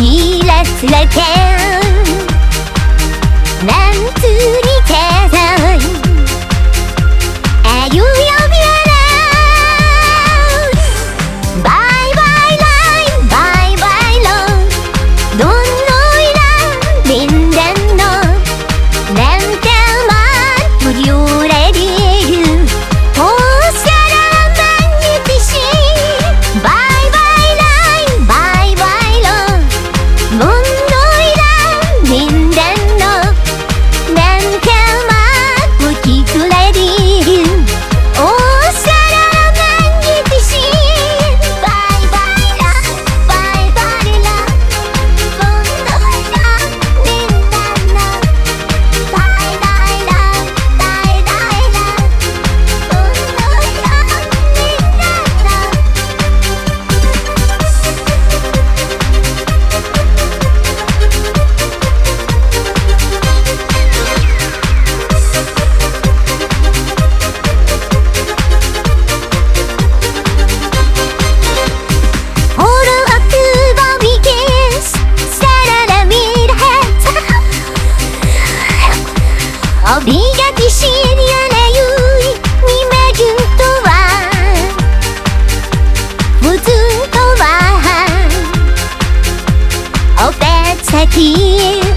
いらつらけなんつり setting.